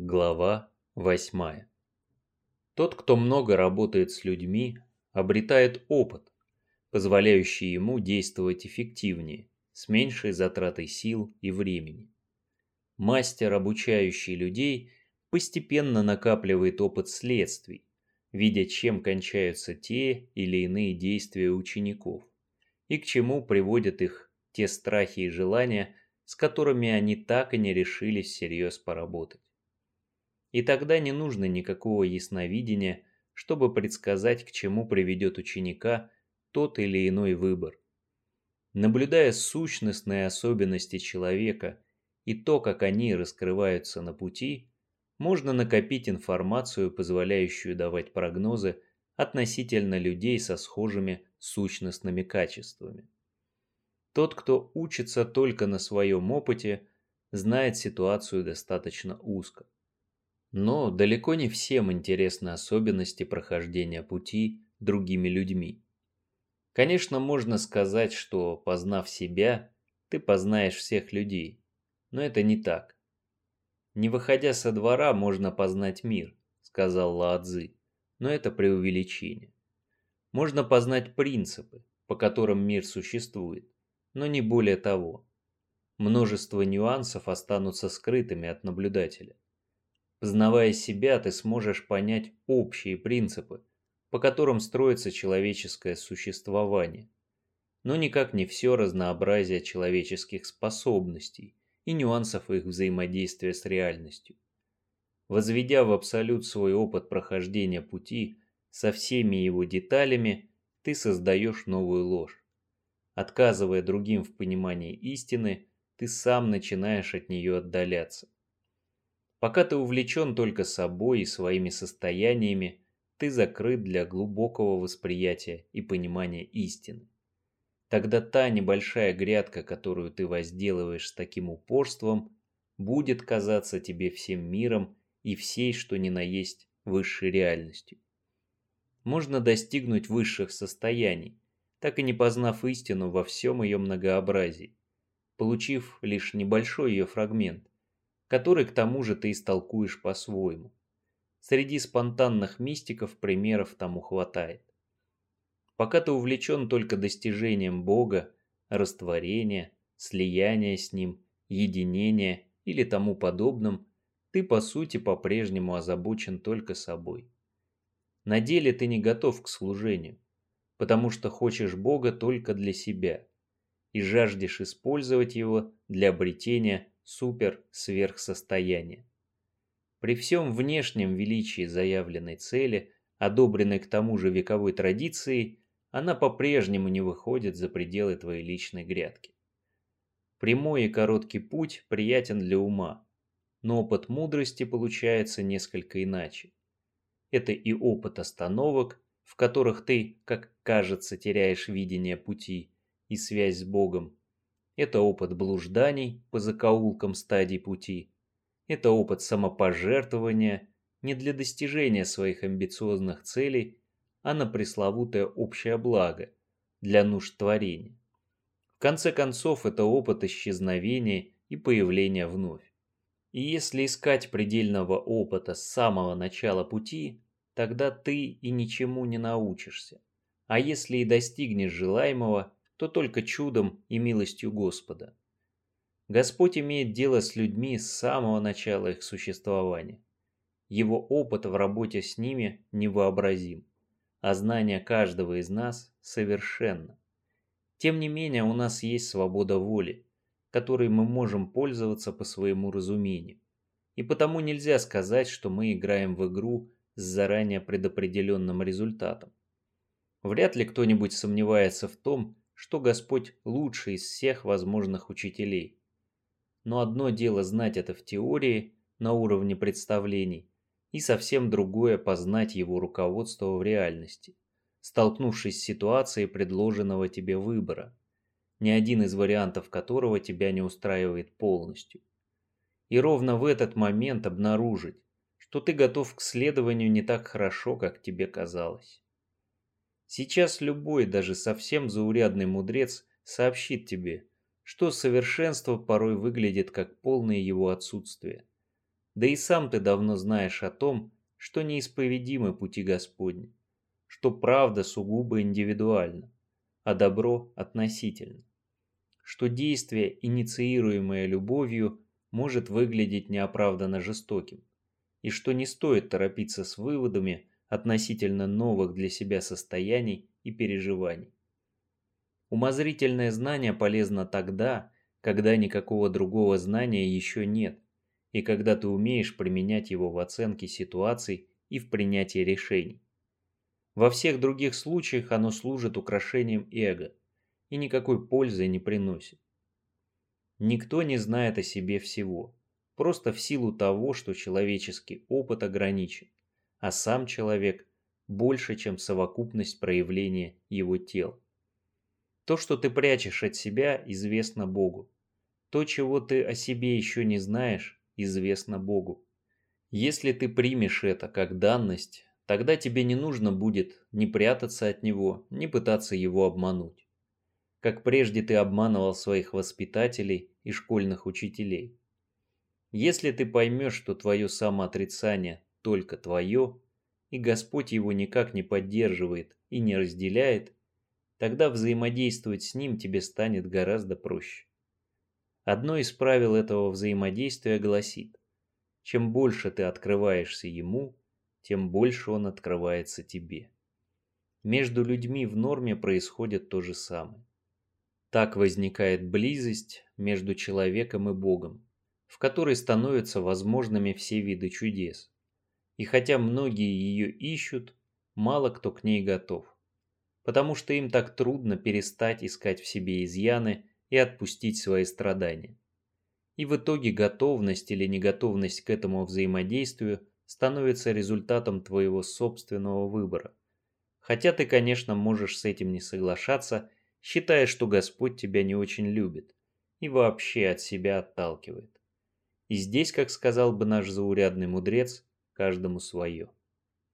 Глава 8. Тот, кто много работает с людьми, обретает опыт, позволяющий ему действовать эффективнее, с меньшей затратой сил и времени. Мастер, обучающий людей, постепенно накапливает опыт следствий, видя, чем кончаются те или иные действия учеников и к чему приводят их те страхи и желания, с которыми они так и не решились всерьез поработать. И тогда не нужно никакого ясновидения, чтобы предсказать, к чему приведет ученика тот или иной выбор. Наблюдая сущностные особенности человека и то, как они раскрываются на пути, можно накопить информацию, позволяющую давать прогнозы относительно людей со схожими сущностными качествами. Тот, кто учится только на своем опыте, знает ситуацию достаточно узко. Но далеко не всем интересны особенности прохождения пути другими людьми. Конечно, можно сказать, что, познав себя, ты познаешь всех людей, но это не так. Не выходя со двора, можно познать мир, сказал Лаадзы, но это преувеличение. Можно познать принципы, по которым мир существует, но не более того. Множество нюансов останутся скрытыми от наблюдателя. Познавая себя, ты сможешь понять общие принципы, по которым строится человеческое существование, но никак не все разнообразие человеческих способностей и нюансов их взаимодействия с реальностью. Возведя в абсолют свой опыт прохождения пути со всеми его деталями, ты создаешь новую ложь. Отказывая другим в понимании истины, ты сам начинаешь от нее отдаляться. Пока ты увлечен только собой и своими состояниями, ты закрыт для глубокого восприятия и понимания истины. Тогда та небольшая грядка, которую ты возделываешь с таким упорством, будет казаться тебе всем миром и всей, что ни на есть, высшей реальностью. Можно достигнуть высших состояний, так и не познав истину во всем ее многообразии, получив лишь небольшой ее фрагмент, который к тому же ты истолкуешь по-своему. Среди спонтанных мистиков примеров тому хватает. Пока ты увлечен только достижением Бога, растворения, слияния с Ним, единения или тому подобным, ты по сути по-прежнему озабочен только собой. На деле ты не готов к служению, потому что хочешь Бога только для себя и жаждешь использовать Его для обретения супер-сверхсостояния. При всем внешнем величии заявленной цели, одобренной к тому же вековой традицией, она по-прежнему не выходит за пределы твоей личной грядки. Прямой и короткий путь приятен для ума, но опыт мудрости получается несколько иначе. Это и опыт остановок, в которых ты, как кажется, теряешь видение пути и связь с Богом. Это опыт блужданий по закоулкам стадий пути. Это опыт самопожертвования не для достижения своих амбициозных целей, а на пресловутое общее благо, для нужд творения. В конце концов, это опыт исчезновения и появления вновь. И если искать предельного опыта с самого начала пути, тогда ты и ничему не научишься. А если и достигнешь желаемого, то только чудом и милостью Господа. Господь имеет дело с людьми с самого начала их существования. Его опыт в работе с ними невообразим, а знание каждого из нас совершенно. Тем не менее, у нас есть свобода воли, которой мы можем пользоваться по своему разумению. И потому нельзя сказать, что мы играем в игру с заранее предопределенным результатом. Вряд ли кто-нибудь сомневается в том, что Господь лучший из всех возможных учителей. Но одно дело знать это в теории, на уровне представлений, и совсем другое познать его руководство в реальности, столкнувшись с ситуацией предложенного тебе выбора – ни один из вариантов которого тебя не устраивает полностью. И ровно в этот момент обнаружить, что ты готов к следованию не так хорошо, как тебе казалось. Сейчас любой, даже совсем заурядный мудрец сообщит тебе, что совершенство порой выглядит как полное его отсутствие. Да и сам ты давно знаешь о том, что неисповедимы пути Господни, что правда сугубо индивидуальна, а добро относительно, что действие, инициируемое любовью, может выглядеть неоправданно жестоким, и что не стоит торопиться с выводами относительно новых для себя состояний и переживаний. Умозрительное знание полезно тогда, когда никакого другого знания еще нет, и когда ты умеешь применять его в оценке ситуаций и в принятии решений. Во всех других случаях оно служит украшением эго и никакой пользы не приносит. Никто не знает о себе всего, просто в силу того, что человеческий опыт ограничен, а сам человек больше, чем совокупность проявления его тел. То, что ты прячешь от себя, известно Богу. То, чего ты о себе еще не знаешь, известно Богу. Если ты примешь это как данность, тогда тебе не нужно будет ни прятаться от него, ни пытаться его обмануть. Как прежде ты обманывал своих воспитателей и школьных учителей. Если ты поймешь, что твое самоотрицание только твое, и Господь его никак не поддерживает и не разделяет, тогда взаимодействовать с ним тебе станет гораздо проще. Одно из правил этого взаимодействия гласит, чем больше ты открываешься ему, тем больше он открывается тебе. Между людьми в норме происходит то же самое. Так возникает близость между человеком и Богом, в которой становятся возможными все виды чудес. И хотя многие ее ищут, мало кто к ней готов, потому что им так трудно перестать искать в себе изъяны и отпустить свои страдания. И в итоге готовность или неготовность к этому взаимодействию становится результатом твоего собственного выбора. Хотя ты, конечно, можешь с этим не соглашаться, считая, что Господь тебя не очень любит и вообще от себя отталкивает. И здесь, как сказал бы наш заурядный мудрец, каждому свое.